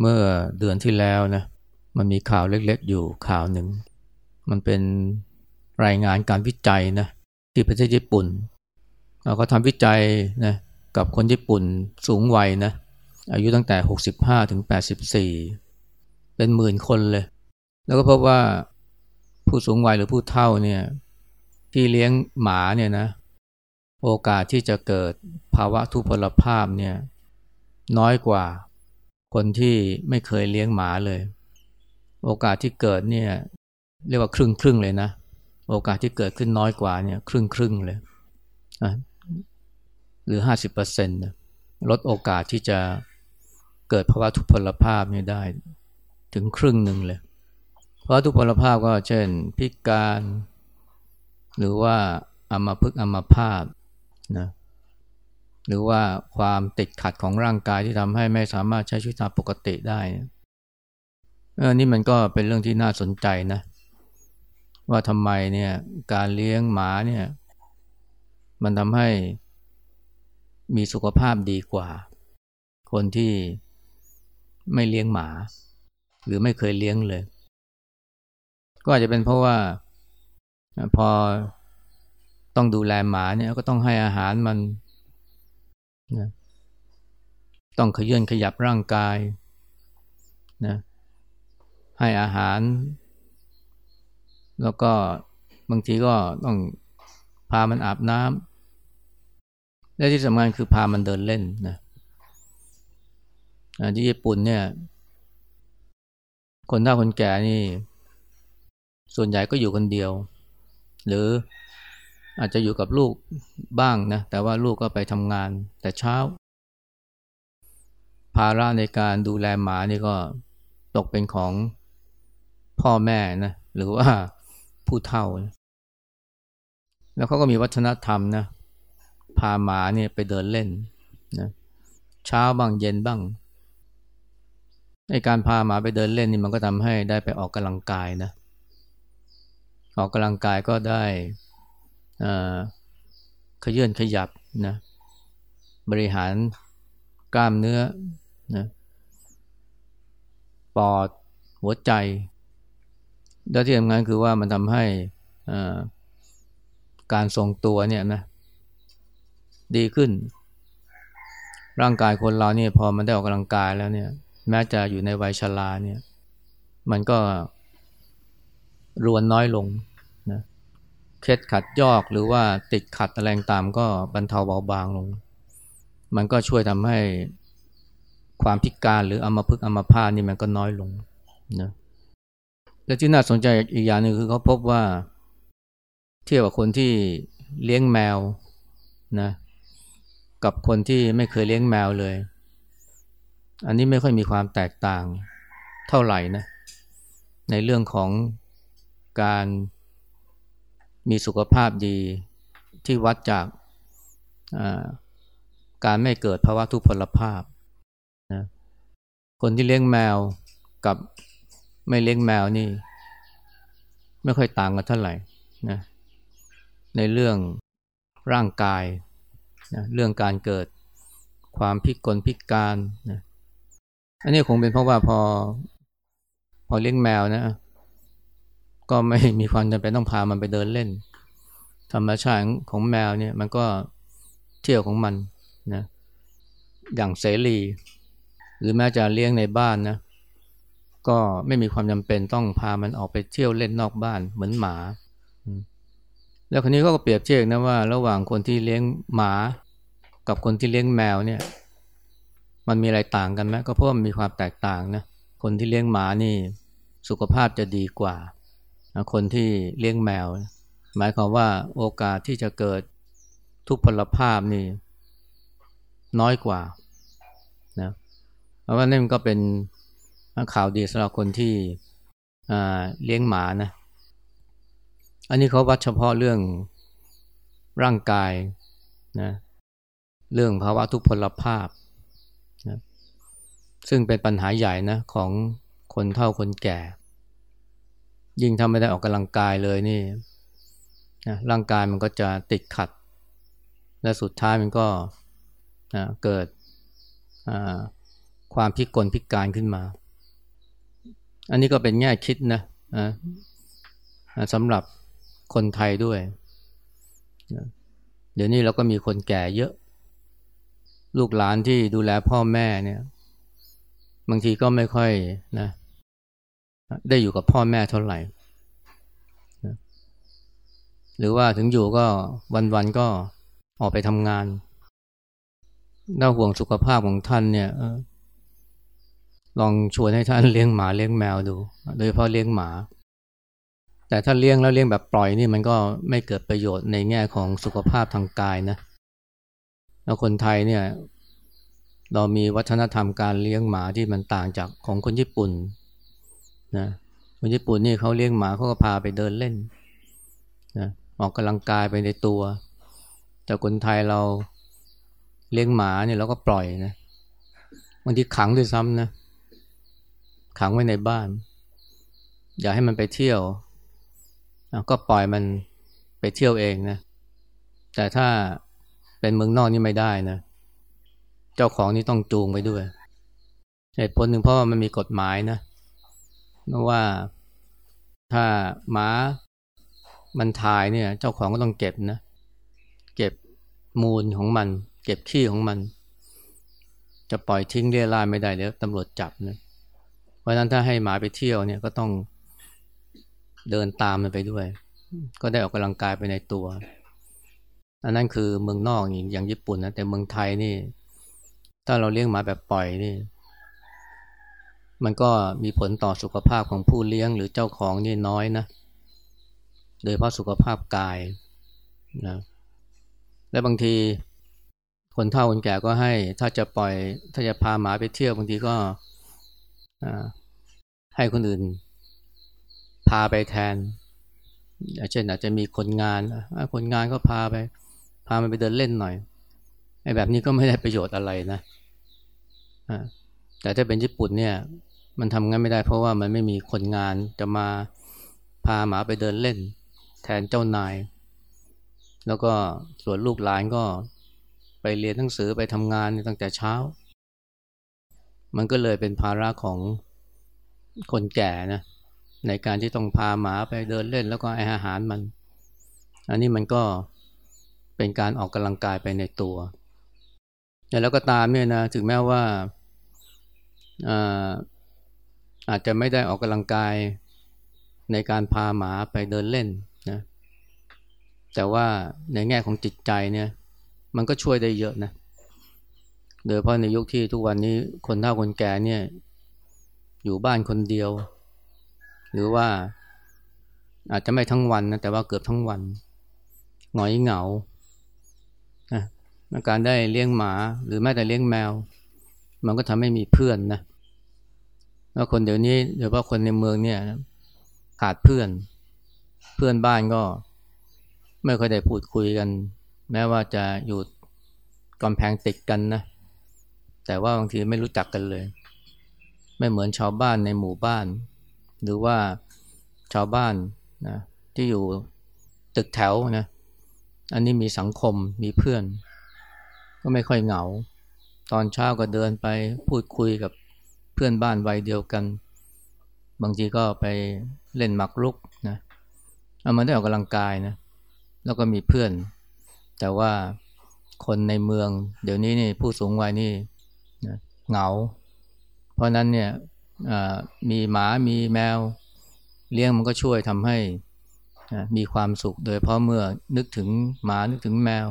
เมื่อเดือนที่แล้วนะมันมีข่าวเล็กๆ อยู่ข่าวหนึ่ง มันเป็นรายงานการวิจัยนะที่ประเทศญี่ปุ่นเขาทำวิจัยนะกับคนญี่ปุ่นสูงวัยนะอายุตั้งแต่ 65ถึง84 เป็นหมื่นคนเลย แล้วก็พบว่าผู้สูงวัยหรือผู้เฒ่าเนี่ยที่เลี้ยงหมาเนี่ยนะโอกาสที่จะเกิดภาวะทุพพลภาพเนี่ยน้อยกว่า คนที่ไม่เคยเลี้ยงหมาเลย โอกาสที่เกิดเนี่ย เรียกว่าครึ่งครึ่งเลยนะ โอกาสที่เกิดขึ้นน้อยกว่าเนี่ย ครึ่งครึ่งเลยหรือห้าสิบเปอร์เซ็นต์ลดโอกาสที่จะเกิดภาวะทุพพลภาพนี่ได้ถึงครึ่งหนึ่งเลย เพราะทุพพลภาพก็เช่นพิการ หรือว่าอัมพฤกษ์อัมพาตนะ หรือว่าความติดขัดของร่างกายที่ทำให้ไม่สามารถใช้ชีวิตตามปกติได้เออนี่มันก็เป็นเรื่องที่น่าสนใจนะ ว่าทำไมเนี่ยการเลี้ยงหมาเนี่ยมันทำให้มีสุขภาพดีกว่า คนที่ไม่เลี้ยงหมา หรือไม่เคยเลี้ยงเลย ก็อาจจะเป็นเพราะว่าพอต้องดูแลหมาเนี่ยก็ต้องให้อาหารมัน นะต้องขยื่นขยับร่างกายนะให้อาหาร แล้วก็บางทีก็ต้องพามันอาบน้ำและที่สำคัญคือพามันเดินเล่นนะที่ญี่ปุ่นเนี่ย คนเฒ่าคนแก่นี่ ส่วนใหญ่ก็อยู่คนเดียว หรือ อาจจะอยู่กับลูกบ้างนะแต่ว่าลูกก็ไปทำงานแต่เช้า ภาระในการดูแลหมานี่ก็ตกเป็นของพ่อแม่นะหรือว่าผู้เฒ่านะแล้วเขาก็มีวัฒนธรรมนะพาหมาเนี่ยไปเดินเล่นนะเช้าบ้างเย็นบ้างในการพาหมาไปเดินเล่นนี่มันก็ทำให้ได้ไปออกกำลังกายนะออกกำลังกายก็ได้ ขยื่นขยับนะบริหารกล้ามเนื้อนะปอดหัวใจ แล้วที่สำคัญคือว่ามันทำให้การทรงตัวเนี่ยนะดีขึ้น ร่างกายคนเราเนี่ยพอมันได้ออกกำลังกายแล้วเนี่ย แม้จะอยู่ในวัยชราเนี่ย มันก็รวนน้อยลง เคล็ดขัดยอกหรือว่าติดขัดแรงตามก็บรรเทาเบาบางลง มันก็ช่วยทำให้ความพิการหรืออัมพฤกษ์อัมพาตนี่มันก็น้อยลงนะและที่น่าสนใจอีกอย่างหนึ่งคือเขาพบว่า เทียบกับคนที่เลี้ยงแมวนะกับคนที่ไม่เคยเลี้ยงแมวเลย อันนี้ไม่ค่อยมีความแตกต่างเท่าไหร่นะในเรื่องของการ มีสุขภาพดีที่วัดจากการไม่เกิดภาวะทุพพลภาพนะคนที่เลี้ยงแมวกับไม่เลี้ยงแมวนี่ ไม่ค่อยต่างกันเท่าไหร่นะในเรื่องร่างกายนะเรื่องการเกิดความพิกลพิการนะอันนี้คงเป็นเพราะว่าพอพอเลี้ยงแมวนะ ก็ไม่มีความจำเป็นต้องพามันไปเดินเล่น ธรรมชาติของแมวเนี่ยมันก็เที่ยวของมันนะอย่างเสรี หรือแม้จะเลี้ยงในบ้านนะก็ไม่มีความจำเป็นต้องพามันออกไปเที่ยวเล่นนอกบ้านเหมือนหมา แล้วคนนี้ก็เปรียบเทียบนะว่า ระหว่างคนที่เลี้ยงหมากับคนที่เลี้ยงแมวเนี่ย มันมีอะไรต่างกันไหมก็เพราะมันมีความแตกต่างนะคนที่เลี้ยงหมานี่สุขภาพจะดีกว่า คนที่เลี้ยงแมว หมายความว่าโอกาสที่จะเกิดทุกพลภาพนี่น้อยกว่านะเพราะว่านี่มันก็เป็นข่าวดีสำหรับคนที่เลี้ยงหมานะ อันนี้เขาวัดเฉพาะเรื่องร่างกายนะเรื่องภาวะทุกพลภาพนะซึ่งเป็นปัญหาใหญ่นะของคนเฒ่าคนแก่ ยิ่งทำไม่ได้ออกกำลังกายเลยนี่นะร่างกายมันก็จะติดขัด และสุดท้ายมันก็นะเกิดความพิกลพิการขึ้นมา อันนี้ก็เป็นแง่คิดนะสำหรับคนไทยด้วย เดี๋ยวนี้เราก็มีคนแก่เยอะ ลูกหลานที่ดูแลพ่อแม่เนี่ย บางทีก็ไม่ค่อยนะ ได้อยู่กับพ่อแม่เท่าไหร่ หรือว่าถึงอยู่ก็วันๆก็ออกไปทำงานถ้าห่วงสุขภาพของท่านเนี่ยลองชวนให้ท่านเลี้ยงหมาเลี้ยงแมวดู โดยเฉพาะเลี้ยงหมา แต่ถ้าเลี้ยงแล้วเลี้ยงแบบปล่อยนี่มันก็ไม่เกิดประโยชน์ในแง่ของสุขภาพทางกายนะแล้วคนไทยเนี่ย เรามีวัฒนธรรมการเลี้ยงหมาที่มันต่างจากของคนญี่ปุ่น นะคนญี่ปุ่นนี่เขาเลี้ยงหมาเขาก็พาไปเดินเล่นนะออกกำลังกายไปในตัว แต่คนไทยเราเลี้ยงหมาเนี่ยเราก็ปล่อยนะบางทีขังด้วยซ้ำนะ ขังไว้ในบ้าน อย่าให้มันไปเที่ยว ก็ปล่อยมันไปเที่ยวเองนะ แต่ถ้าเป็นเมืองนอกนี่ไม่ได้นะ เจ้าของนี่ต้องจูงไปด้วย เหตุผลหนึ่งเพราะว่ามันมีกฎหมายนะเพราะ ว่าถ้าหมามันถ่ายเนี่ย เจ้าของก็ต้องเก็บนะ เก็บมูลของมัน เก็บขี้ของมัน จะปล่อยทิ้งเรี่ยราไม่ได้เดี๋ยวตำรวจจับนะเพราะนั้นถ้าให้หมาไปเที่ยวเนี่ยก็ต้องเดินตามมันไปด้วย ก็ได้ออกกำลังกายไปในตัว อันนั้นคือเมืองนอกอย่างญี่ปุ่นนะแต่เมืองไทยนี่ ถ้าเราเลี้ยงหมาแบบปล่อยนี่ มันก็มีผลต่อสุขภาพของผู้เลี้ยงหรือเจ้าของนี่น้อยนะ โดยเพราะสุขภาพกายนะและบางทีคนเฒ่าคนแก่ก็ให้ ถ้าจะปล่อย ถ้าจะพาหมาไปเที่ยวบางทีก็ให้คนอื่น พาไปแทนเช่นอาจจะมีคนงานคนงานก็พาไป พามันไปเดินเล่นหน่อยไอ้แบบนี้ก็ไม่ได้ประโยชน์อะไรนะ แต่ถ้าเป็นญี่ปุ่นเนี่ยมันทำงั้นไม่ได้เพราะว่ามันไม่มีคนงานจะมาพาหมาไปเดินเล่น แทนเจ้านาย แล้วก็ส่วนลูกหลานก็ไปเรียนหนังสือไปทำงานตั้งแต่เช้า มันก็เลยเป็นภาระของคนแก่นะในการที่ต้องพาหมาไปเดินเล่น แล้วก็อาหารมัน อันนี้มันก็เป็นการออกกำลังกายไปในตัวแต่แล้วก็ตามเนี่ยนะถึงแม้ว่า อาอาจจะไม่ได้ออกกำลังกายในการพาหมาไปเดินเล่นนะแต่ว่าในแง่ของจิตใจเนี่ย มันก็ช่วยได้เยอะนะโดยเพราะในยุคที่ทุกวันนี้คนเฒ่าคนแก่เนี่ย อยู่บ้านคนเดียว หรือว่าอาจจะไม่ทั้งวันนะแต่ว่าเกือบทั้งวันหงอยเหงาการได้เลี้ยงหมาหรือแม้แต่เลี้ยงแมว มันก็ทำให้มีเพื่อนนะแล้วคนเดี๋ยวนี้เดี๋ยวว่าคนในเมืองเนี่ยขาดเพื่อน เพื่อนบ้านก็ไม่ค่อยได้พูดคุยกัน แม้ว่าจะอยู่กำแพงติดกันนะ แต่ว่าบางทีไม่รู้จักกันเลย ไม่เหมือนชาวบ้านในหมู่บ้าน หรือว่าชาวบ้านนะที่อยู่ตึกแถวนะ อันนี้มีสังคมมีเพื่อน ก็ไม่ค่อยเหงา ตอนเช้าก็เดินไปพูดคุยกับเพื่อนบ้านวัยเดียวกัน บางทีก็ไปเล่นหมักลุกนะเอามาได้ออกกำลังกายนะแล้วก็มีเพื่อน แต่ว่าคนในเมือง เดี๋ยวนี้นี่ผู้สูงวัยนี่เหงา เพราะนั้นเนี่ยมีหมามีแมว เลี้ยงมันก็ช่วยทำให้มีความสุข โดยเพราะเมื่อนึกถึงหมานึกถึงแมว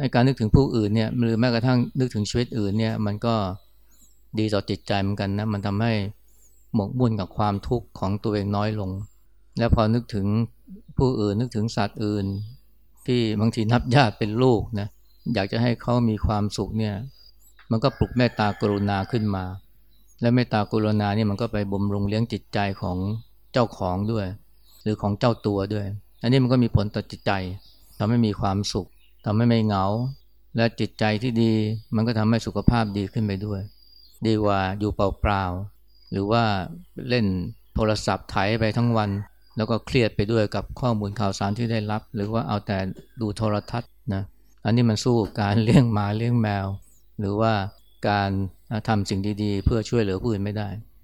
ในการนึกถึงผู้อื่นเนี่ยหรือแม้กระทั่งนึกถึงชีวิตอื่นเนี่ยมันก็ดีต่อจิตใจเหมือนกันนะมันทำให้หมกมุ่นกับความทุกข์ของตัวเองน้อยลง และพอนึกถึงผู้อื่นนึกถึงสัตว์อื่น ที่บางทีนับญาติเป็นลูกนะอยากจะให้เขามีความสุขเนี่ยมันก็ปลุกเมตตากรุณาขึ้นมา และเมตตากรุณาเนี่ยมันก็ไปบ่มรุงเลี้ยงจิตใจของเจ้าของด้วย หรือของเจ้าตัวด้วย อันนี้มันก็มีผลต่อจิตใจทำให้มีความสุข ทำให้ไม่เหงา และจิตใจที่ดีมันก็ทำให้สุขภาพดีขึ้นไปด้วย ดีกว่าอยู่เปล่าๆหรือว่าเล่นโทรศัพท์ไถไปทั้งวัน แล้วก็เครียดไปด้วยกับข้อมูลข่าวสารที่ได้รับ หรือว่าเอาแต่ดูโทรทัศน์นะอันนี้มันสู้การเลี้ยงหมาเลี้ยงแมว หรือว่าการทำสิ่งดีๆ เพื่อช่วยเหลือผู้อื่นไม่ได้